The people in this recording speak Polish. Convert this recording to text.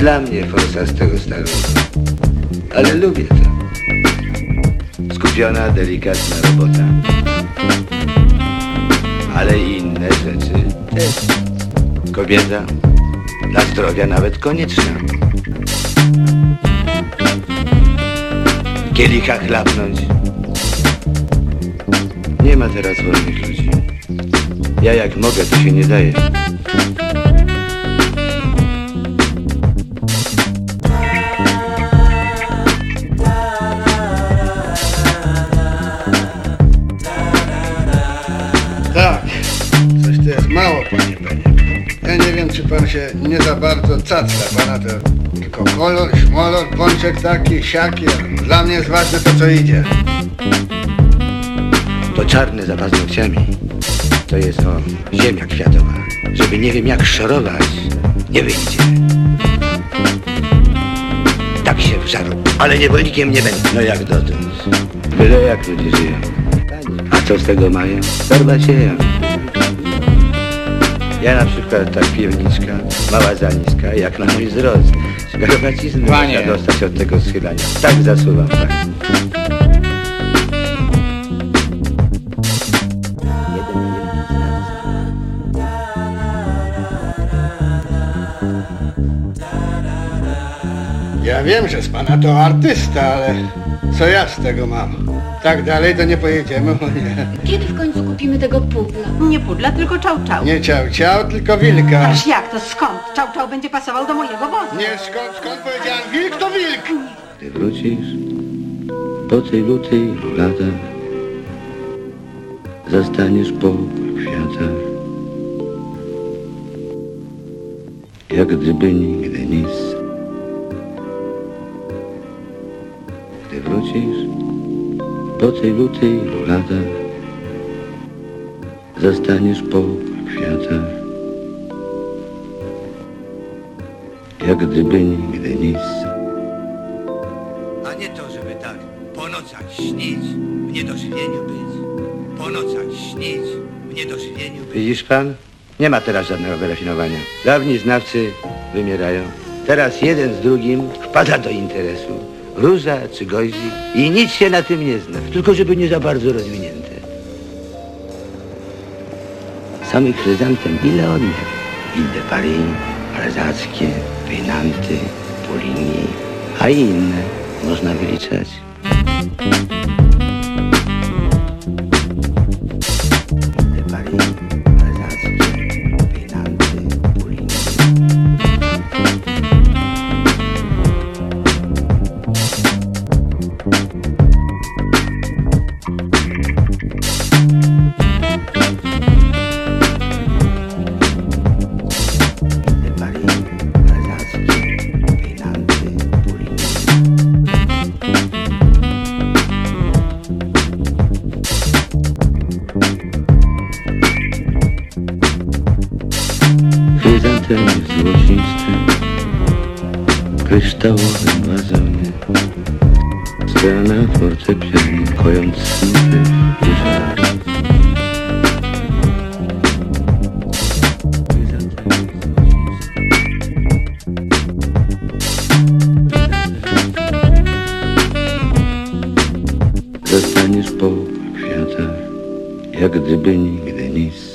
dla mnie forsa z tego starego. Ale lubię to. Skupiona, delikatna robota. Ale inne rzeczy też. Kobieta dla zdrowia nawet konieczna. Kielicha chlapnąć. Nie ma teraz wolnych ludzi. Ja jak mogę, to się nie daję. Się nie za bardzo cacka, pana to tylko kolor, szmolor, pączek taki, siaki. Dla mnie jest ważne to, co idzie. To czarne za paznokciami. To jest o ziemia kwiatowa. Żeby nie wiem jak szorować, nie wyjdzie. Tak się wżarł, ale niewolnikiem nie będę. No jak dotąd. Byle jak ludzie żyją. A co z tego mają? Torba sieją. Ja na przykład tak piwniczka, mała zaniska, jak na mój wzrost. Skarpacizny Panie. można dostać od tego schylania. Tak zasuwam, tak. Ja wiem, że z pana to artysta, ale co ja z tego mam? Tak dalej to nie pojedziemy, bo nie. Kiedy w końcu kupimy tego pudla? Nie pudla, tylko czał czał. Nie ciał ciał, tylko wilka. Aż jak to skąd? Czał czał będzie pasował do mojego wozu. Nie, skąd, skąd powiedziałem wilk, to wilk. Gdy wrócisz po tylu, tylu latach, zastaniesz po kwiatach, jak gdyby nigdy nic. Po tylu, tylu latach, zastaniesz po kwiatach, jak gdyby nigdy nic. A nie to, żeby tak po nocach śnić, w niedożywieniu być. Po nocach śnić, w niedożywieniu być. Widzisz pan? Nie ma teraz żadnego wyrafinowania. Dawni znawcy wymierają. Teraz jeden z drugim wpada do interesu. Róża czy i nic się na tym nie zna. Tylko żeby nie za bardzo rozwinięte. Samych chryzantem ile odmian? Ile de Paris, alzackie, Pejnanty, Polini, a inne można wyliczać. Chryzantem jest złocisty W kryształowym wazonie Gra na fortepianie Kojąc snuty Zostaniesz po kwiatach Jak gdyby nigdy nic